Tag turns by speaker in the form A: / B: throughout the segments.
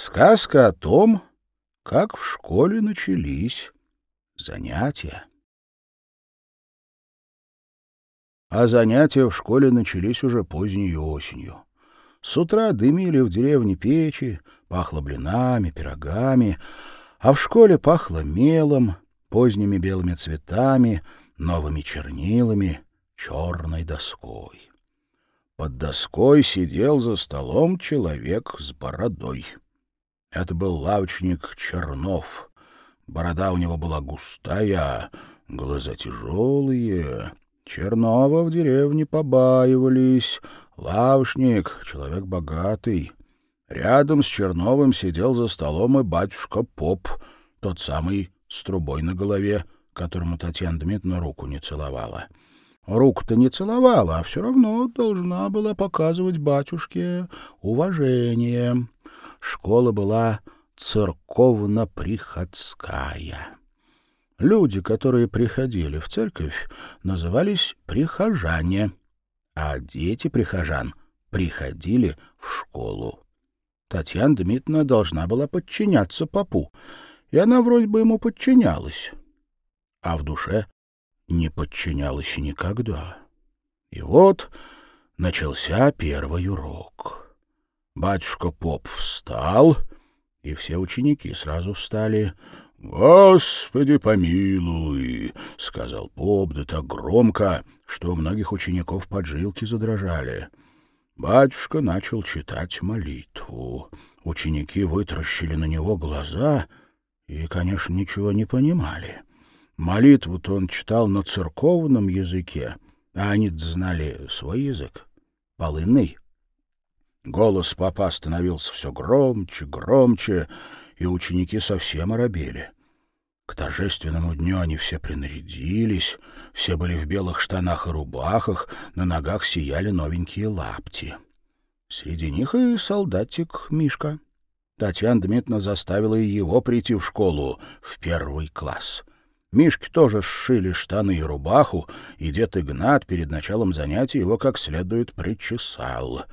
A: Сказка о том, как в школе начались занятия. А занятия в школе начались уже поздней осенью. С утра дымили в деревне печи, пахло блинами, пирогами, а в школе пахло мелом, поздними белыми цветами, новыми чернилами, черной доской. Под доской сидел за столом человек с бородой. Это был лавочник Чернов. Борода у него была густая, глаза тяжелые. Чернова в деревне побаивались. Лавочник — человек богатый. Рядом с Черновым сидел за столом и батюшка Поп, тот самый с трубой на голове, которому Татьяна Дмитриевна руку не целовала. Руку-то не целовала, а все равно должна была показывать батюшке уважение. Школа была церковно-приходская. Люди, которые приходили в церковь, назывались прихожане, а дети прихожан приходили в школу. Татьяна Дмитриевна должна была подчиняться попу, и она вроде бы ему подчинялась. А в душе не подчинялась никогда. И вот начался первый урок. Батюшка Поп встал, и все ученики сразу встали. «Господи помилуй!» — сказал Поп, да так громко, что у многих учеников поджилки задрожали. Батюшка начал читать молитву. Ученики вытаращили на него глаза и, конечно, ничего не понимали. Молитву-то он читал на церковном языке, а они знали свой язык, полынный. Голос папа становился все громче, громче, и ученики совсем оробели. К торжественному дню они все принарядились, все были в белых штанах и рубахах, на ногах сияли новенькие лапти. Среди них и солдатик Мишка. Татьяна Дмитриевна заставила и его прийти в школу, в первый класс. Мишке тоже сшили штаны и рубаху, и дед Игнат перед началом занятий его как следует причесал.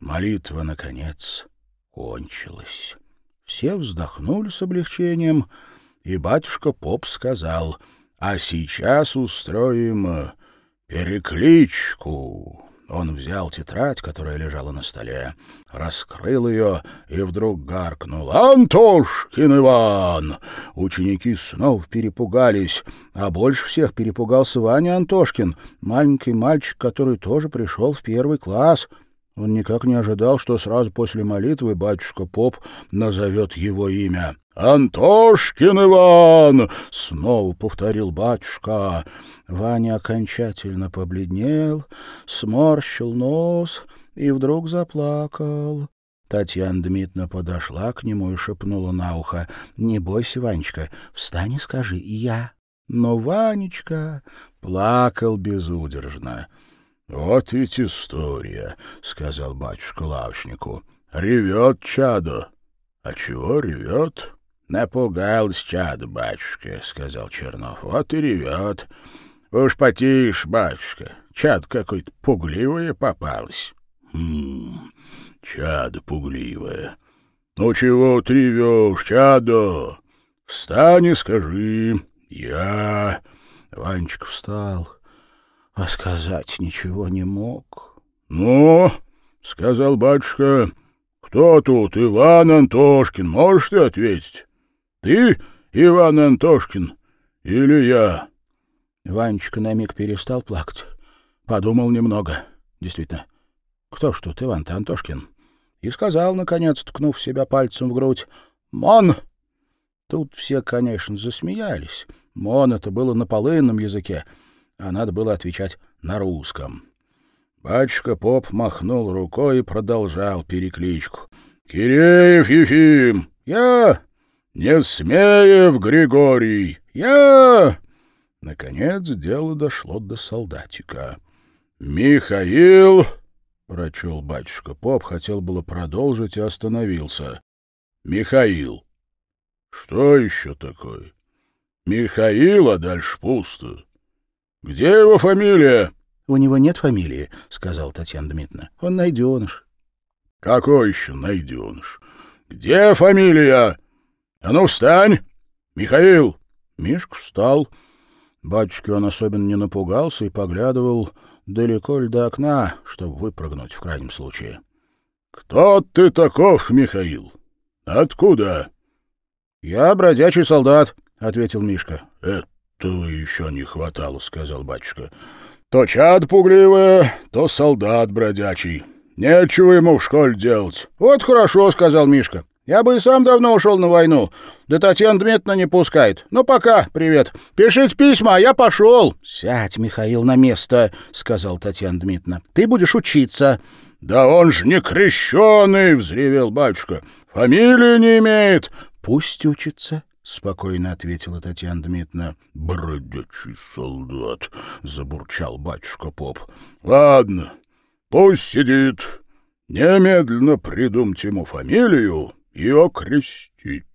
A: Молитва, наконец, кончилась. Все вздохнули с облегчением, и батюшка Поп сказал, «А сейчас устроим перекличку». Он взял тетрадь, которая лежала на столе, раскрыл ее и вдруг гаркнул «Антошкин Иван!». Ученики снова перепугались, а больше всех перепугался Ваня Антошкин, маленький мальчик, который тоже пришел в первый класс. Он никак не ожидал, что сразу после молитвы батюшка Поп назовет его имя. «Антошкин Иван!» — снова повторил батюшка. Ваня окончательно побледнел, сморщил нос и вдруг заплакал. Татьяна Дмитриевна подошла к нему и шепнула на ухо. «Не бойся, Ванечка, встань и скажи «я». Но Ванечка плакал безудержно. «Вот ведь история», — сказал батюшка лавочнику. «Ревет чадо. А чего ревет?» Напугался чадо, батюшка, — сказал Чернов. — Вот и ревет. Уж потише, батюшка. Чад какое-то пугливое попалось. — Хм, чадо пугливое. Ну чего ты ревешь, чадо? Встань и скажи. Я... Ванечка встал, а сказать ничего не мог. — Ну, — сказал батюшка, — кто тут? Иван Антошкин, можешь ты ответить? Ты, Иван Антошкин, или я?» Ванечка на миг перестал плакать. Подумал немного. Действительно, кто ж тут Иван-то Антошкин? И сказал, наконец, ткнув себя пальцем в грудь, «Мон!» Тут все, конечно, засмеялись. «Мон» — это было на полынном языке, а надо было отвечать на русском. Батюшка Поп махнул рукой и продолжал перекличку. «Киреев Ефим! Я! «Несмеев Григорий! Я...» Наконец дело дошло до солдатика. «Михаил...» — прочел батюшка Поп, хотел было продолжить и остановился. «Михаил. Что еще такое? Михаил, а дальше пусто. Где его фамилия?» «У него нет фамилии», — сказал Татьяна Дмитриевна. «Он найденыш». «Какой еще найденыш? Где фамилия? А ну, встань! Михаил!» Мишка встал. Батюшке он особенно не напугался и поглядывал далеко ли до окна, чтобы выпрыгнуть в крайнем случае. «Кто ты таков, Михаил? Откуда?» «Я бродячий солдат», — ответил Мишка. «Этого еще не хватало», — сказал батюшка. «То чад пугливое, то солдат бродячий. Нечего ему в школе делать». «Вот хорошо», — сказал Мишка. «Я бы и сам давно ушел на войну. Да Татьяна Дмитриевна не пускает. Ну, пока, привет. Пишите письма, а я пошел». «Сядь, Михаил, на место», — сказал Татьяна Дмитриевна. «Ты будешь учиться». «Да он ж не крещеный!» — взревел батюшка. «Фамилии не имеет!» «Пусть учится», — спокойно ответила Татьяна Дмитриевна. «Бродячий солдат», — забурчал батюшка поп. «Ладно, пусть сидит. Немедленно придумайте ему фамилию и окрестить».